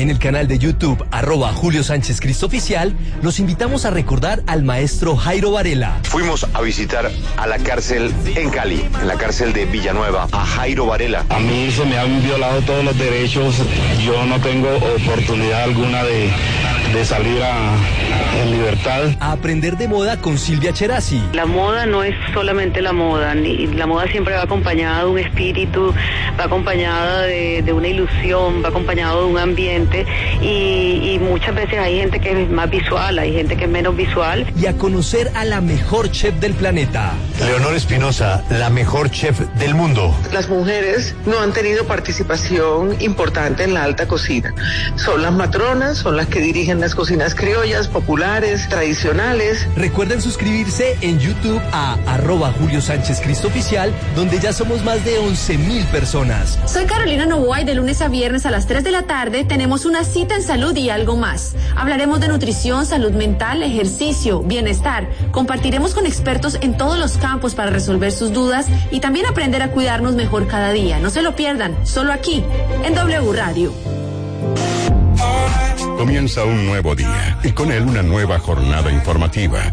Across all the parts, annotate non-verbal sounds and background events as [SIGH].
En el canal de YouTube, arroba Julio Sánchez Cristo Oficial, los invitamos a recordar al maestro Jairo Varela. Fuimos a visitar a la cárcel en Cali, en la cárcel de Villanueva, a Jairo Varela. A mí se me han violado todos los derechos, yo no tengo oportunidad alguna de, de salir a, en libertad. A aprender de moda con Silvia Cherasi. La moda no es solamente la moda, ni, la moda siempre va acompañada de un espíritu, va acompañada de, de una ilusión, va acompañado de un ambiente y, y, muchas veces hay gente que es más visual, hay gente que es menos visual. Y a conocer a la mejor chef del planeta. Leonor Espinosa, la mejor chef del mundo. Las mujeres no han tenido participación importante en la alta cocina. Son las matronas, son las que dirigen las cocinas criollas, populares, tradicionales. Recuerden suscribirse en YouTube a arroba Julio Sánchez Cristo Oficial, donde ya somos más de 11 mil personas. Soy Carolina Novoa y de lunes a viernes a las 3 de la tarde tenemos una cita en salud y algo más. Hablaremos de nutrición, salud mental, ejercicio, bienestar. Compartiremos con expertos en todos los campos para resolver sus dudas y también aprender a cuidarnos mejor cada día. No se lo pierdan, solo aquí, en W Radio. Comienza un nuevo día y con él una nueva jornada informativa.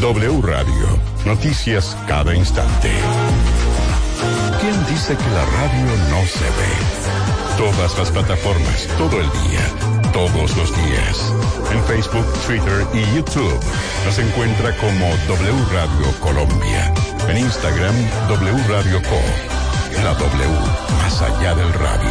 W Radio, noticias cada instante. ¿Quién dice que la radio no se ve? Todas las plataformas, todo el día, todos los días. En Facebook, Twitter y YouTube nos encuentra como W Radio Colombia. En Instagram, W Radio Co. La W, más allá del radio.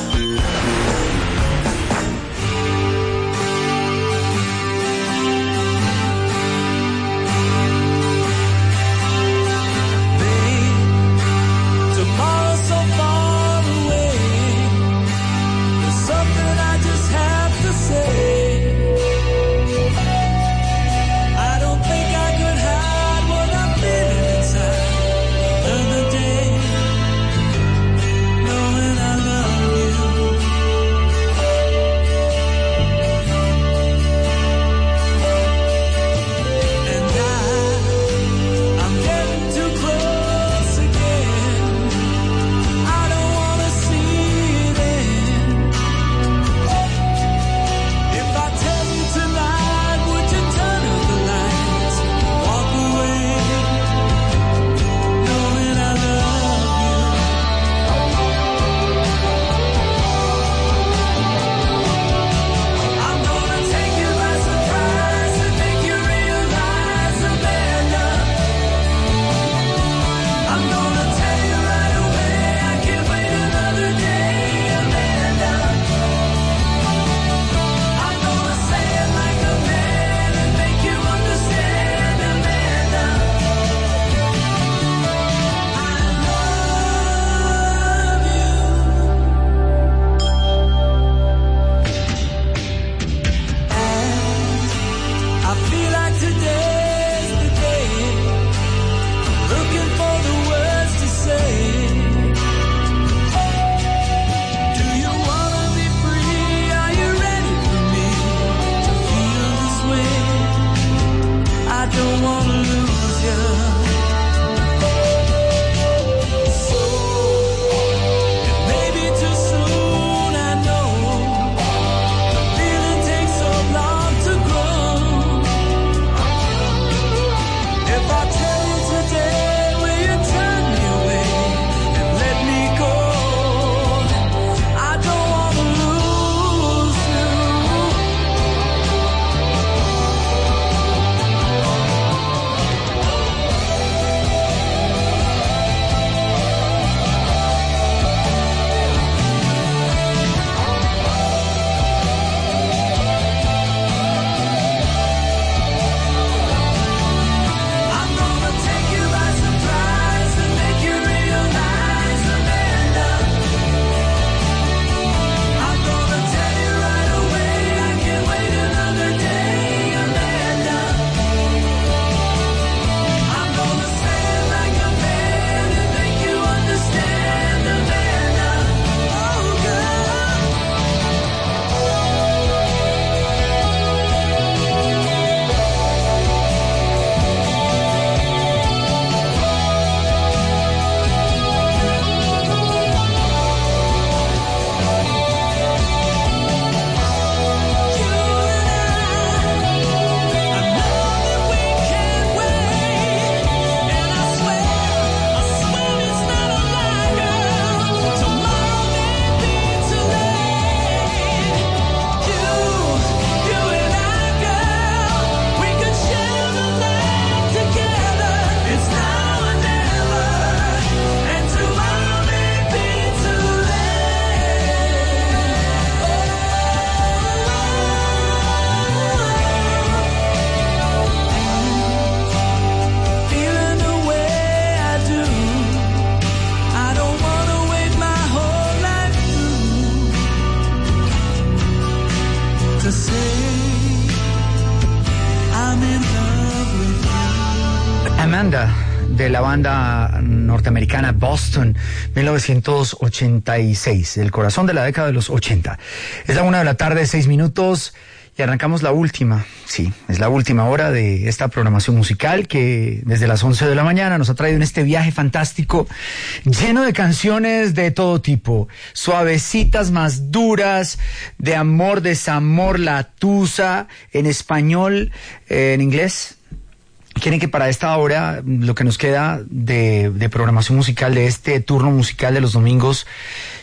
De la banda norteamericana Boston 1986, el corazón de la década de los 80. Es la una de la tarde, seis minutos y arrancamos la última, sí, es la última hora de esta programación musical que desde las 11 de la mañana nos ha traído en este viaje fantástico lleno de canciones de todo tipo, suavecitas más duras, de amor, desamor, la tusa, en español, eh, en inglés, quieren que para esta hora, lo que nos queda de, programación musical, de este turno musical de los domingos,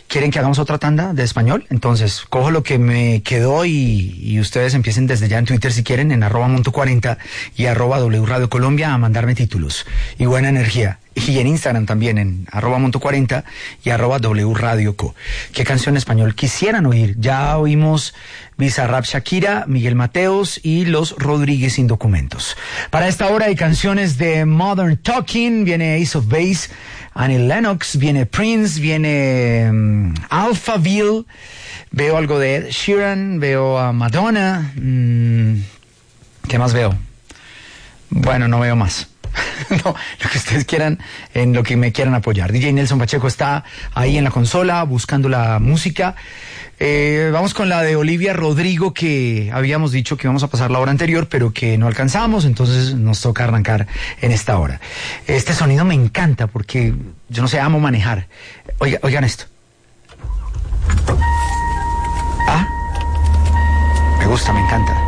quieren que hagamos otra tanda de español. Entonces, cojo lo que me quedó y, y ustedes empiecen desde ya en Twitter si quieren, en arroba monto 40 y arroba W Radio Colombia a mandarme títulos y buena energía. Y en Instagram también, en arroba monto 40 y arroba W Radio Co. ¿Qué canción en español quisieran oír? Ya oímos Bizarrap Shakira, Miguel Mateos y los Rodríguez sin documentos. Para esta hora hay canciones de Modern Talking, viene Ace of Base, Annie Lennox, viene Prince, viene um, Alphaville, veo algo de Ed Sheeran, veo a Madonna, mm, ¿qué más veo? Bueno, no veo más. [LAUGHS] no, lo que ustedes quieran, en lo que me quieran apoyar. DJ Nelson Pacheco está ahí en la consola buscando la música. Eh, vamos con la de Olivia Rodrigo que habíamos dicho que íbamos a pasar la hora anterior, pero que no alcanzamos, entonces nos toca arrancar en esta hora. Este sonido me encanta porque yo no sé, amo manejar. Oiga, oigan esto. Ah, me gusta, me encanta.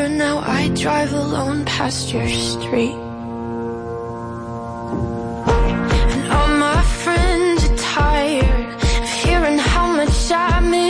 forever, now I drive alone past your street. And all my friends are tired of hearing how much I miss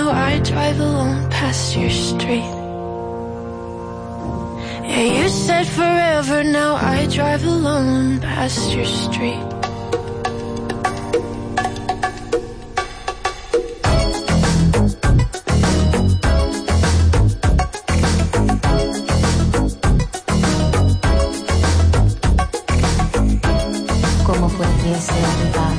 now I drive alone past your street. Yeah, you said forever, now I drive alone past your street. ¿Cómo fue que se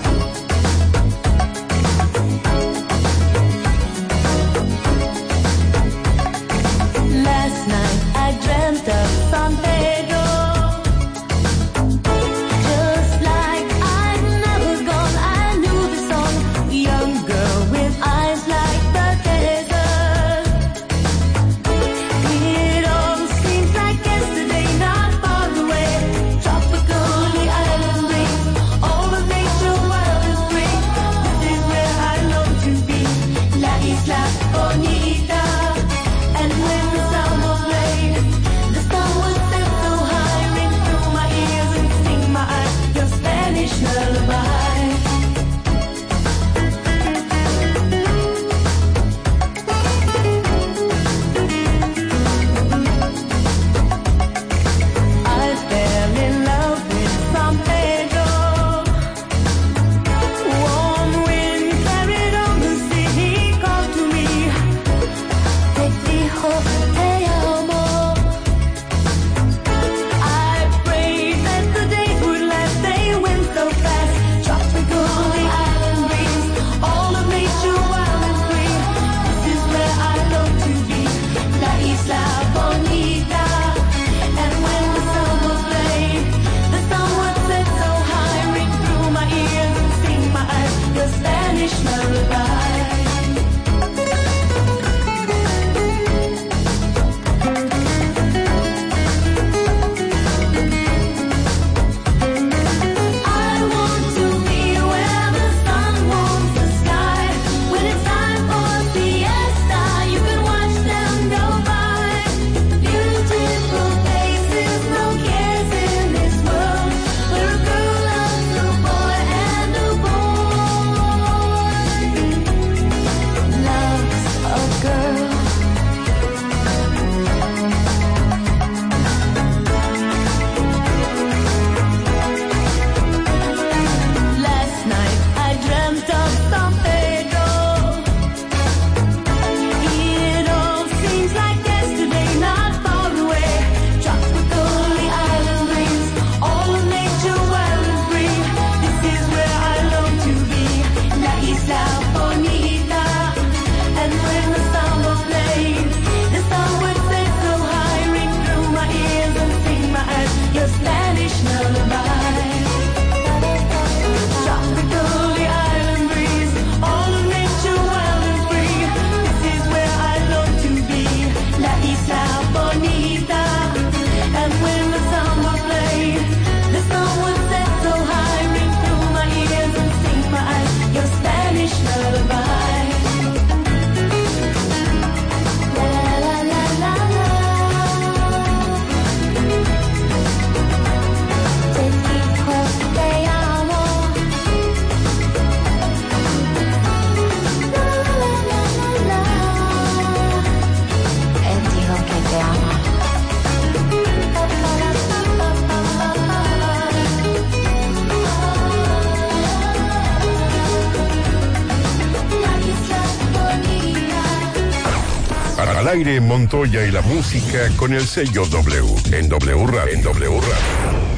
Y la música con el sello W en W Radio. En w Radio.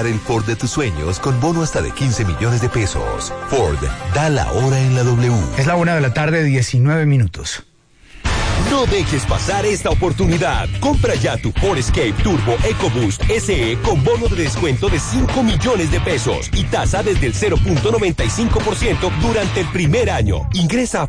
Comprar el Ford de tus sueños con bono hasta de 15 millones de pesos. Ford, da la hora en la W. Es la una de la tarde, 19 minutos. No dejes pasar esta oportunidad. Compra ya tu Ford Escape Turbo EcoBoost SE con bono de descuento de 5 millones de pesos y tasa desde el 0.95% durante el primer año. Ingresa a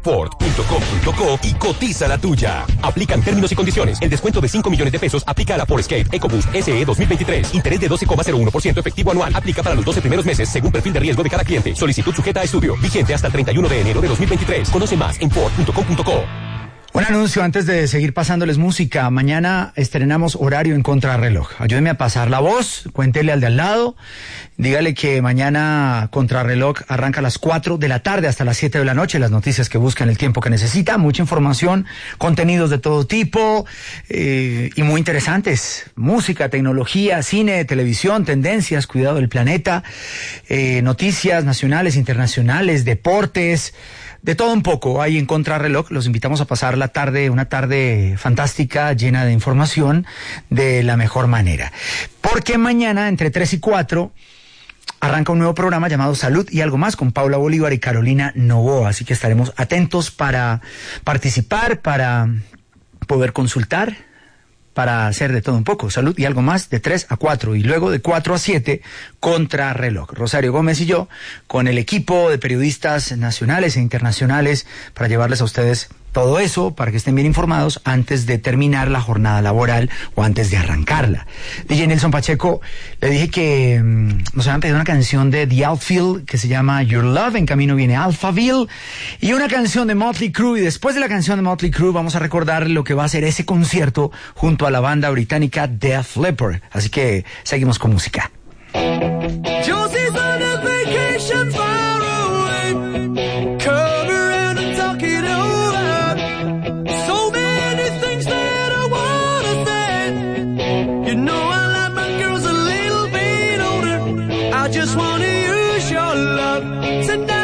Y cotiza la tuya. Aplican términos y condiciones. El descuento de 5 millones de pesos aplica a la Escape EcoBoost SE 2023. Interés de 12,01% efectivo anual. Aplica para los 12 primeros meses según perfil de riesgo de cada cliente. Solicitud sujeta a estudio. Vigente hasta el 31 de enero de 2023. Conoce más en Ford.com.co. Un anuncio antes de seguir pasándoles música. Mañana estrenamos horario en contrarreloj. Ayúdeme a pasar la voz, cuéntele al de al lado, dígale que mañana contrarreloj arranca a las 4 de la tarde hasta las 7 de la noche. Las noticias que buscan el tiempo que necesita, mucha información, contenidos de todo tipo eh, y muy interesantes. Música, tecnología, cine, televisión, tendencias, cuidado del planeta, eh, noticias nacionales, internacionales, deportes. De todo un poco hay en Contrarreloj. Los invitamos a pasar la tarde, una tarde fantástica, llena de información, de la mejor manera. Porque mañana, entre 3 y 4, arranca un nuevo programa llamado Salud y algo más con Paula Bolívar y Carolina Novoa. Así que estaremos atentos para participar, para poder consultar para hacer de todo un poco, salud y algo más de 3 a 4 y luego de 4 a 7 contra reloj. Rosario Gómez y yo con el equipo de periodistas nacionales e internacionales para llevarles a ustedes todo eso para que estén bien informados antes de terminar la jornada laboral o antes de arrancarla. DJ Nelson Pacheco, le dije que mm, nos habían pedido una canción de The Outfield que se llama Your Love, en camino viene Alphaville, y una canción de Motley Crue, y después de la canción de Motley Crue vamos a recordar lo que va a ser ese concierto junto a la banda británica Death Leopard. Así que seguimos con música. Tonight.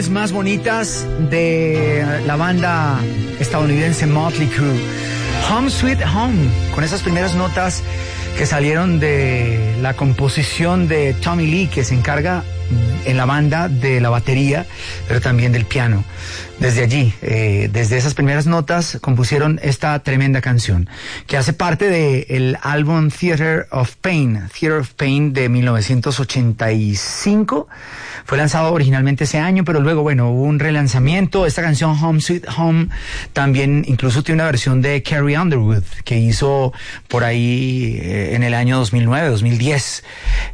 Canciones más bonitas de la banda estadounidense Motley Crue. Home Sweet Home, con esas primeras notas que salieron de la composición de Tommy Lee, que se encarga en la banda de la batería, pero también del piano. Desde allí, eh, desde esas primeras notas, compusieron esta tremenda canción, que hace parte del álbum Theater of Pain, Theater of Pain de 1985. Fue lanzado originalmente ese año, pero luego, bueno, hubo un relanzamiento. Esta canción Home Sweet Home también incluso tiene una versión de Carrie Underwood que hizo por ahí eh, en el año 2009, 2010.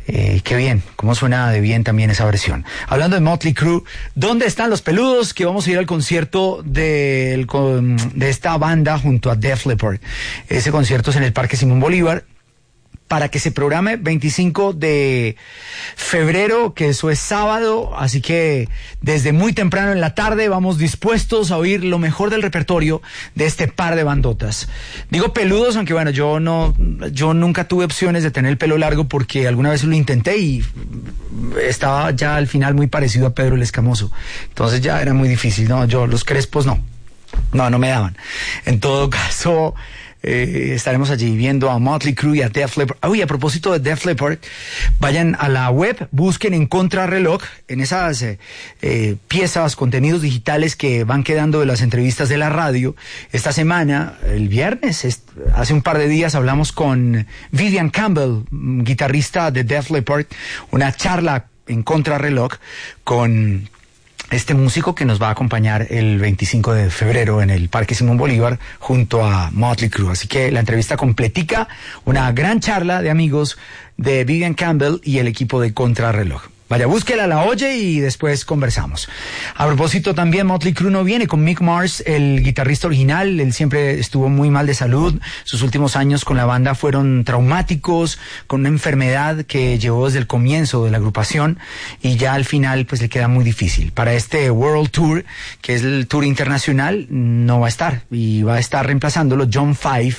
Eh, qué bien, cómo suena de bien también esa versión. Hablando de Motley Crue, ¿dónde están los peludos? Que vamos a ir al concierto con- de esta banda junto a Def Leppard. Ese concierto es en el Parque Simón Bolívar para que se programe 25 de febrero, que eso es sábado, así que desde muy temprano en la tarde vamos dispuestos a oír lo mejor del repertorio de este par de bandotas. Digo peludos, aunque bueno, yo no, yo nunca tuve opciones de tener el pelo largo porque alguna vez lo intenté y estaba ya al final muy parecido a Pedro el Escamoso. Entonces ya era muy difícil, no, yo los crespos no. No, no me daban. En todo [LAUGHS] caso, eh, estaremos allí viendo a Motley Crue y a Def Leppard. Uy, a propósito de Def Leppard, vayan a la web, busquen en Contrarreloj, en esas eh, eh, piezas, contenidos digitales que van quedando de las entrevistas de la radio. Esta semana, el viernes, es- hace un par de días, hablamos con Vivian Campbell, mm, guitarrista de Def Leppard, una charla en Contrarreloj con este músico que nos va a acompañar el 25 de febrero en el Parque Simón Bolívar junto a Motley Crue. Así que la entrevista completica, una gran charla de amigos de Vivian Campbell y el equipo de Contrarreloj. Vaya, búsquela, la oye y después conversamos. A propósito, también Motley Crue no viene con Mick Mars, el guitarrista original. Él siempre estuvo muy mal de salud. Sus últimos años con la banda fueron traumáticos, con una enfermedad que llevó desde el comienzo de la agrupación y ya al final pues le queda muy difícil. Para este World Tour, que es el tour internacional, no va a estar y va a estar reemplazándolo John Five,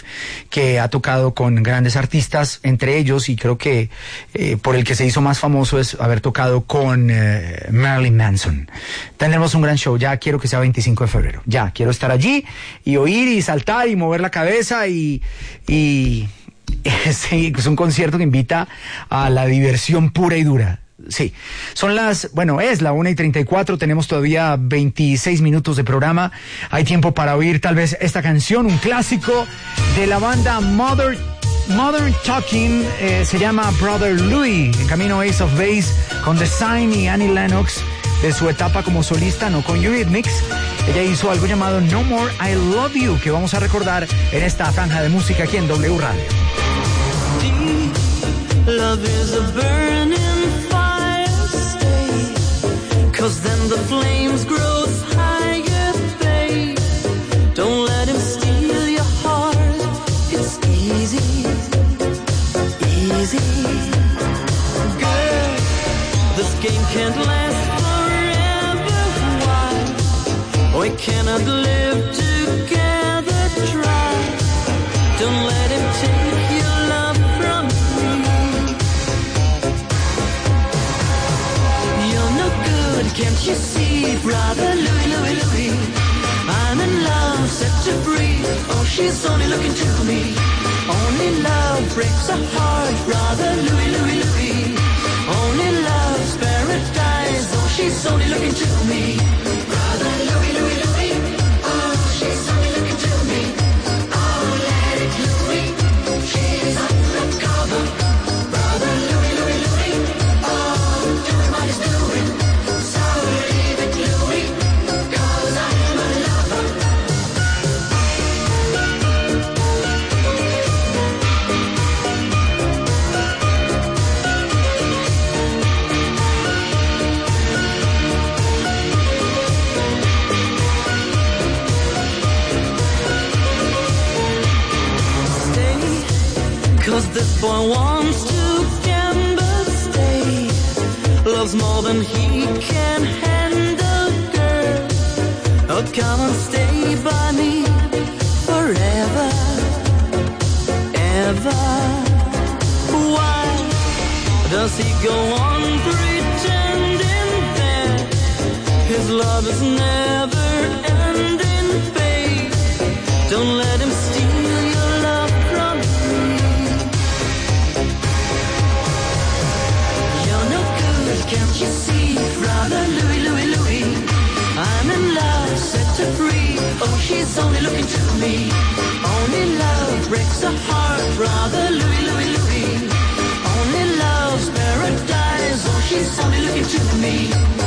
que ha tocado con grandes artistas, entre ellos y creo que eh, por el que se hizo más famoso es haber tocado con eh, Marilyn Manson. Tendremos un gran show, ya quiero que sea 25 de febrero, ya quiero estar allí y oír y saltar y mover la cabeza y... [LAUGHS] es un concierto que invita a la diversión pura y dura. Sí, son las, bueno, es la 1 y 34, tenemos todavía 26 minutos de programa. Hay tiempo para oír tal vez esta canción, un clásico de la banda Mother, Modern Talking, eh, se llama Brother Louis, en camino Ace of Base, con Design y Annie Lennox, de su etapa como solista, no con Eurythmics. Ella hizo algo llamado No More I Love You, que vamos a recordar en esta franja de música aquí en W Radio. Love is a burning fire, the game can't last forever. Why? We cannot live together. Try. Don't let him take your love from me. You're no good, can't you see, brother Louis, Louis, Louis? I'm in love, set to free. Oh, she's only looking to me. Only love breaks a heart, brother Louis, Louis, Louis. Oh, she's only looking to me. Boy wants to gamble. Stay, loves more than he can handle, girl. Oh, come and stay by me forever, ever. Why does he go on pretending that his love is never me. Only love breaks a heart, brother Louis, Louis, Louis. Only love's paradise. Oh, she's only looking to me.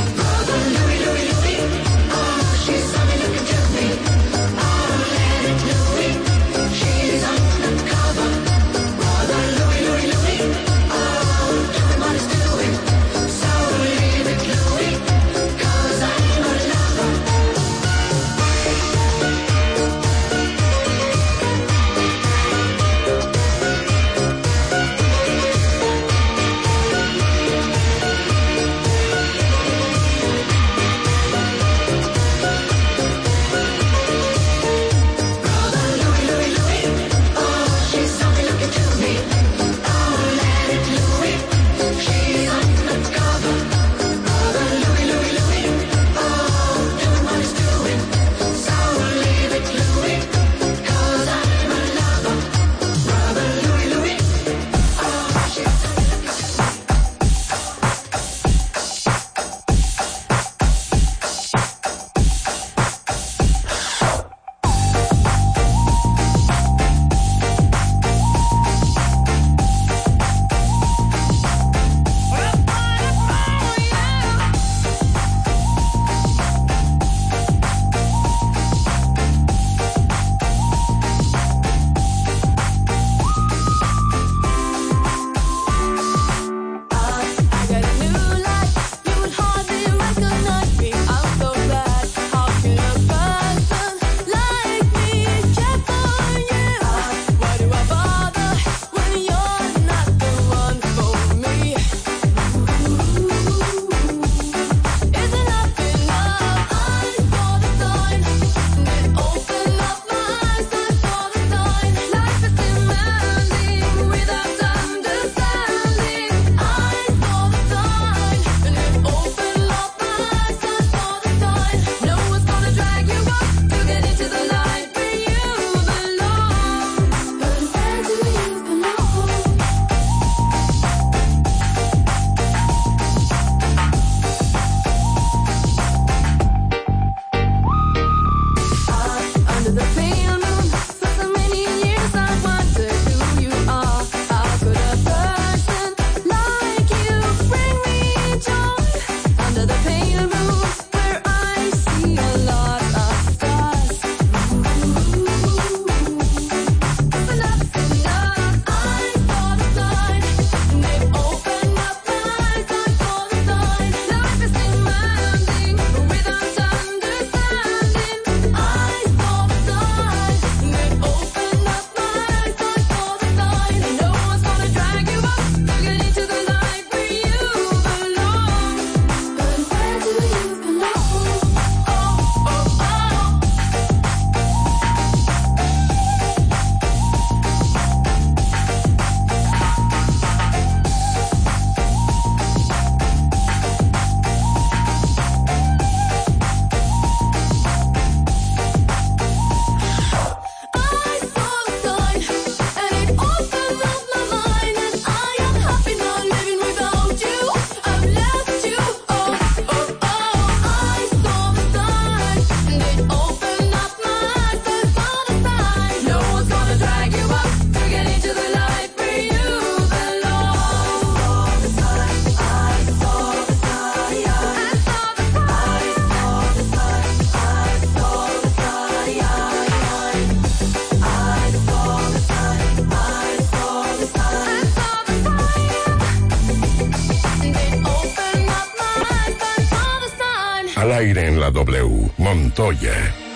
aire en la W. Montoya.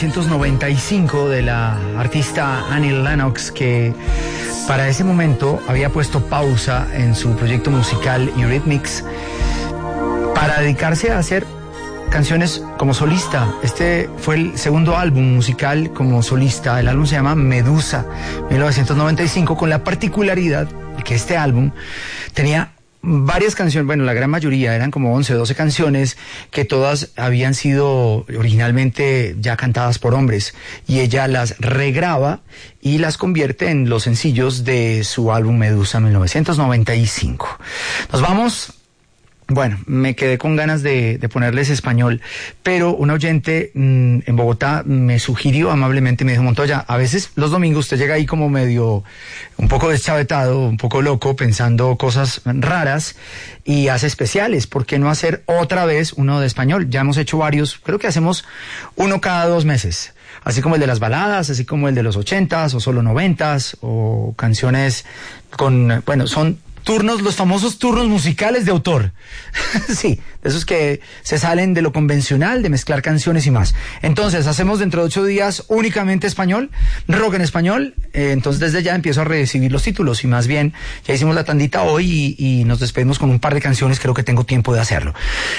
1995 de la artista Annie Lennox, que para ese momento había puesto pausa en su proyecto musical Eurythmics para dedicarse a hacer canciones como solista. Este fue el segundo álbum musical como solista. El álbum se llama Medusa, 1995, con la particularidad de que este álbum tenía varias canciones, bueno, la gran mayoría eran como 11, 12 canciones que todas habían sido originalmente ya cantadas por hombres y ella las regraba y las convierte en los sencillos de su álbum Medusa 1995. Nos vamos bueno, me quedé con ganas de, de ponerles español, pero un oyente mm, en Bogotá me sugirió amablemente, me dijo, Montoya, a veces los domingos usted llega ahí como medio, un poco deschavetado, un poco loco, pensando cosas raras y hace especiales. ¿Por qué no hacer otra vez uno de español? Ya hemos hecho varios, creo que hacemos uno cada dos meses. Así como el de las baladas, así como el de los ochentas o solo noventas o canciones con, bueno, son turnos, los famosos turnos musicales de autor. [LAUGHS] sí, de esos que se salen de lo convencional, de mezclar canciones y más. Entonces, hacemos dentro de ocho días únicamente español, rock en español. Eh, entonces, desde ya empiezo a recibir los títulos y más bien, ya hicimos la tandita hoy y, y nos despedimos con un par de canciones. Creo que tengo tiempo de hacerlo.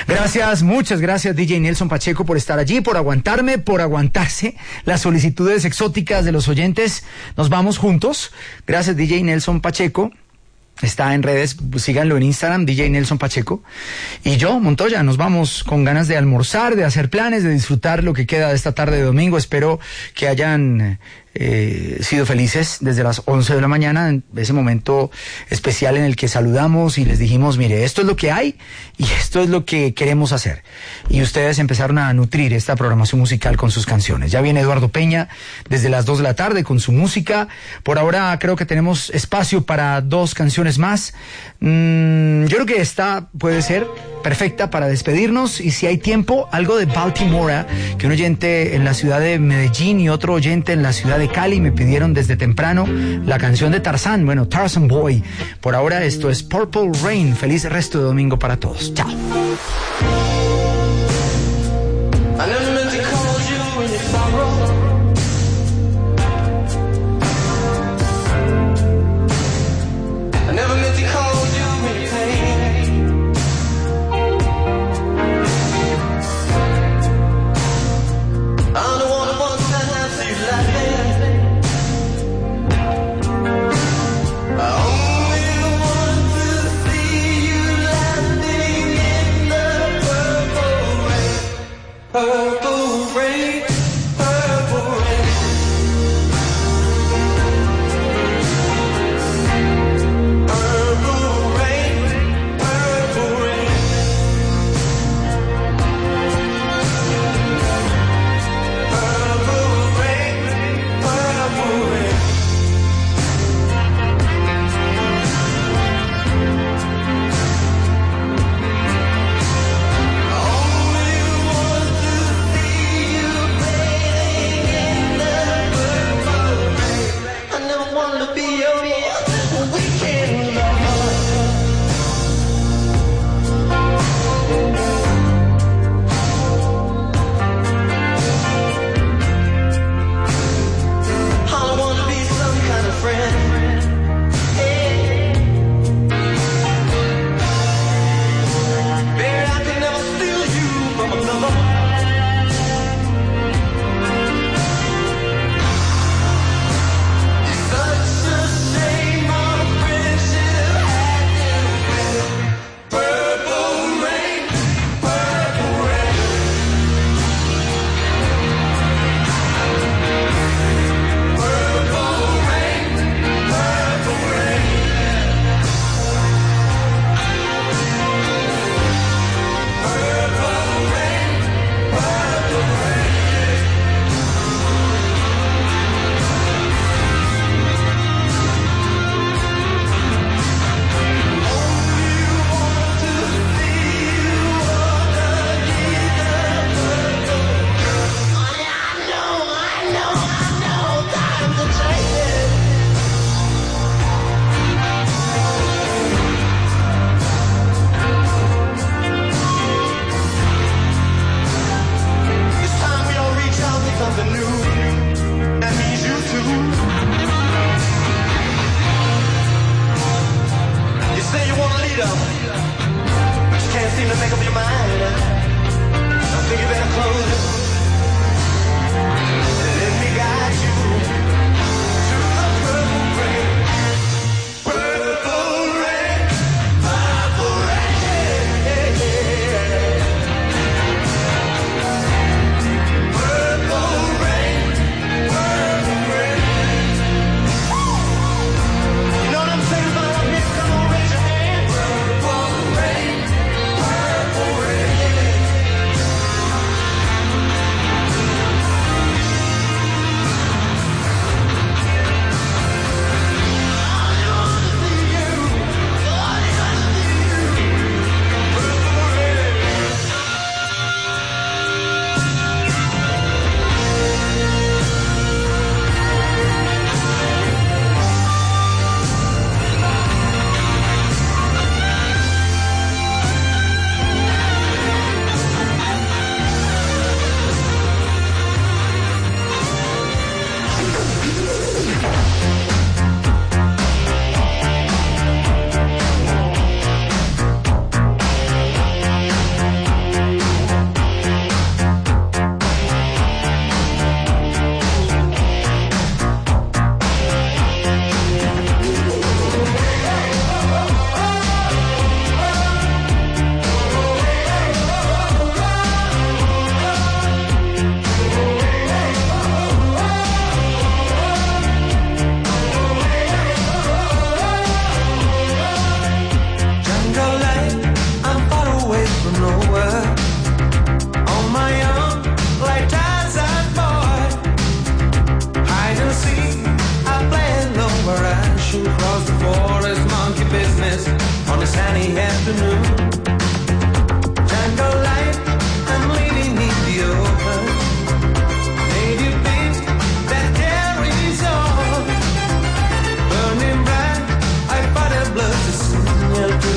Gracias, muchas gracias, DJ Nelson Pacheco, por estar allí, por aguantarme, por aguantarse las solicitudes exóticas de los oyentes. Nos vamos juntos. Gracias, DJ Nelson Pacheco. Está en redes, síganlo en Instagram, DJ Nelson Pacheco. Y yo, Montoya, nos vamos con ganas de almorzar, de hacer planes, de disfrutar lo que queda de esta tarde de domingo. Espero que hayan eh, sido felices desde las 11 de la mañana, en ese momento especial en el que saludamos y les dijimos, mire, esto es lo que hay y esto es lo que queremos hacer. Y ustedes empezaron a nutrir esta programación musical con sus canciones. Ya viene Eduardo Peña desde las 2 de la tarde con su música. Por ahora creo que tenemos espacio para dos canciones más. Mm, yo creo que esta puede ser perfecta para despedirnos y si hay tiempo, algo de Baltimore, que un oyente en la ciudad de Medellín y otro oyente en la ciudad de Cali me pidieron desde temprano la canción de Tarzán, bueno, Tarzan Boy. Por ahora esto es Purple Rain. Feliz resto de domingo para todos. Chao.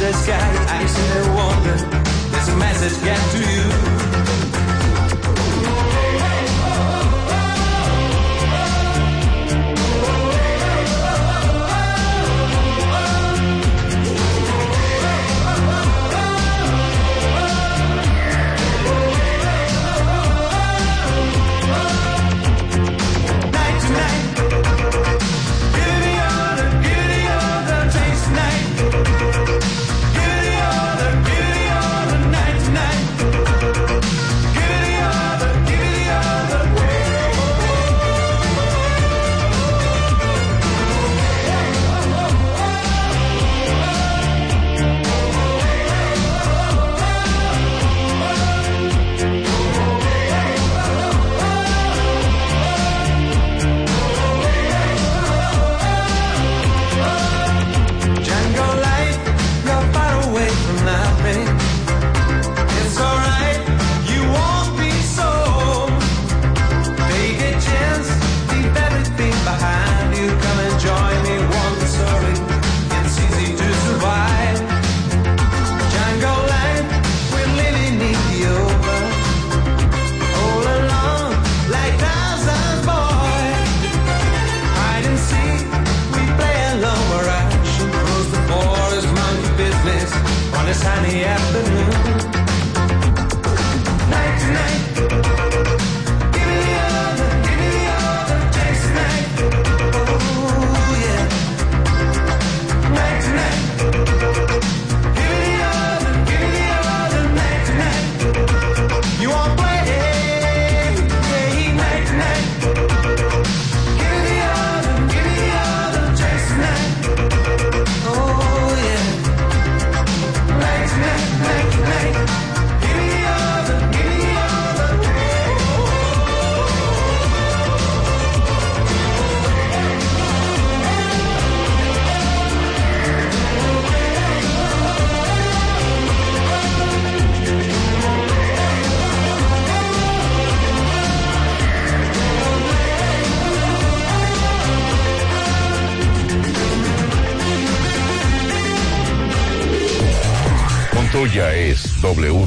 The sky. I say I wonder, there's a message get to you. Night to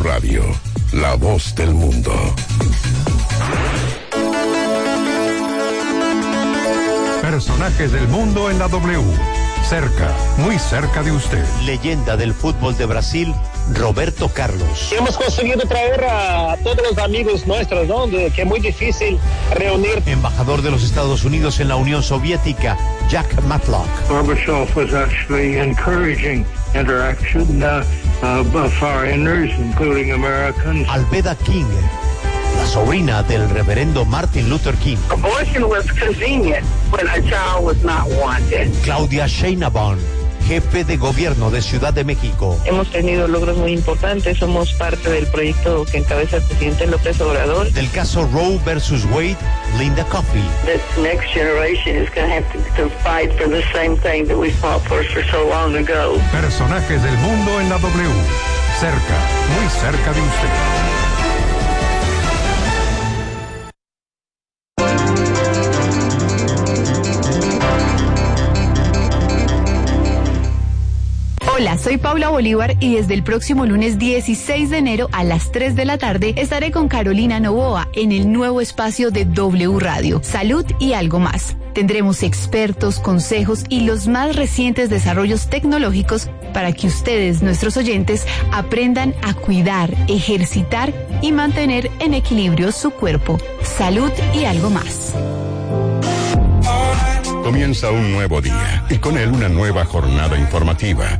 Radio, la voz del mundo. Personajes del mundo en la W. Cerca, muy cerca de usted. Leyenda del fútbol de Brasil, Roberto Carlos. Hemos conseguido traer a todos los amigos nuestros, ¿no? De- que es muy difícil reunir. Embajador de los Estados Unidos en la Unión Soviética, Jack Matlock. Gorbachev was actually encouraging interaction uh, foreigners, including Americans. Alveda King, la sobrina del reverendo Martin Luther King. Abortion was convenient when a child was not wanted. Claudia Sheinbaum, jefe de gobierno de Ciudad de México. Hemos tenido logros muy importantes, somos parte del proyecto que encabeza el presidente López Obrador. Del caso Roe versus Wade, Linda Coffey. This next generation is going to have to, to fight for the same thing that we fought for for so long ago. Personajes del mundo en la W. Cerca, muy cerca de usted. Hola, soy Paula Bolívar y desde el próximo lunes 16 de enero a las 3 de la tarde estaré con Carolina Novoa en el nuevo espacio de W Radio, Salud y algo más. Tendremos expertos, consejos y los más recientes desarrollos tecnológicos para que ustedes, nuestros oyentes, aprendan a cuidar, ejercitar y mantener en equilibrio su cuerpo. Salud y algo más. Comienza un nuevo día y con él una nueva jornada informativa.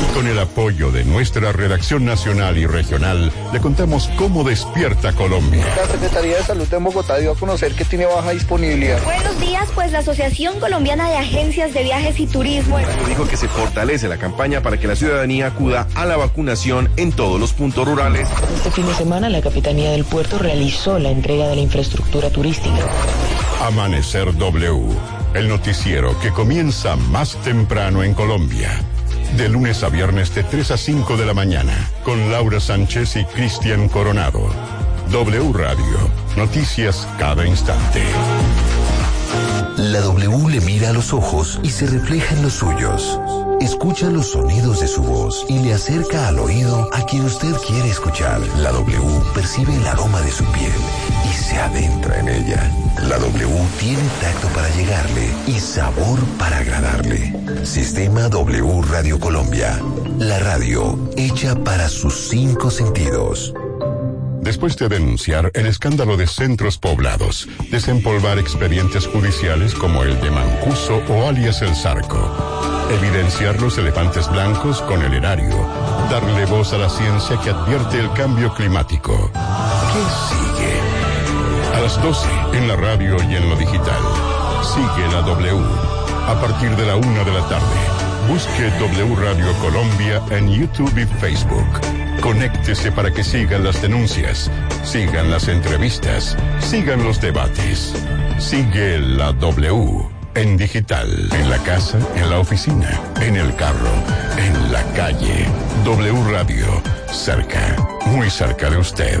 Y con el apoyo de nuestra redacción nacional y regional, le contamos cómo despierta Colombia. La Secretaría de Salud de Bogotá dio a conocer que tiene baja disponibilidad. Buenos días, pues la Asociación Colombiana de Agencias de Viajes y Turismo. Dijo que se fortalece la campaña para que la ciudadanía acuda a la vacunación en todos los puntos rurales. Este fin de semana la Capitanía del Puerto realizó la entrega de la infraestructura turística. Amanecer W, el noticiero que comienza más temprano en Colombia. De lunes a viernes de 3 a 5 de la mañana, con Laura Sánchez y Cristian Coronado. W Radio, noticias cada instante. La W le mira a los ojos y se refleja en los suyos. Escucha los sonidos de su voz y le acerca al oído a quien usted quiere escuchar. La W percibe el aroma de su piel y se adentra en ella. La W tiene tacto para llegarle y sabor para agradarle. Sistema W Radio Colombia. La radio hecha para sus cinco sentidos. Después de denunciar el escándalo de centros poblados, desempolvar expedientes judiciales como el de Mancuso o alias El Zarco, evidenciar los elefantes blancos con el erario, darle voz a la ciencia que advierte el cambio climático. ¿Qué sigue? A las 12 en la radio y en lo digital. Sigue la W. A partir de la una de la tarde. Busque W Radio Colombia en YouTube y Facebook. Conéctese para que sigan las denuncias, sigan las entrevistas, sigan los debates. Sigue la W en digital, en la casa, en la oficina, en el carro, en la calle. W Radio, cerca, muy cerca de usted.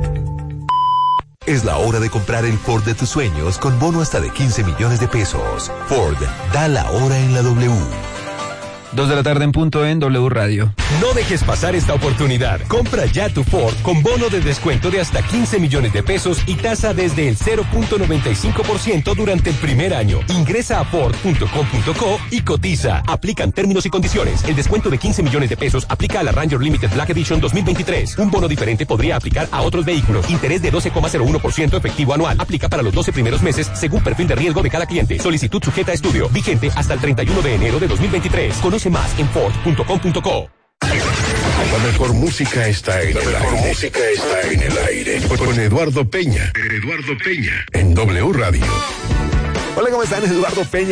Es la hora de comprar el Ford de tus sueños con bono hasta de 15 millones de pesos. Ford, da la hora en la W. Dos de la tarde en punto en W Radio. No dejes pasar esta oportunidad. Compra ya tu Ford con bono de descuento de hasta 15 millones de pesos y tasa desde el 0.95% durante el primer año. Ingresa a Ford.com.co y cotiza. Aplican términos y condiciones. El descuento de 15 millones de pesos aplica a la Ranger Limited Black Edition 2023. Un bono diferente podría aplicar a otros vehículos. Interés de 12,01% efectivo anual. Aplica para los 12 primeros meses según perfil de riesgo de cada cliente. Solicitud sujeta a estudio. Vigente hasta el 31 de enero de 2023. Conoce más en Ford.com.co. La mejor música está en el aire. música está en el aire. Con Eduardo Peña. Eduardo Peña. En W Radio. Hola, ¿cómo están? Eduardo Peña.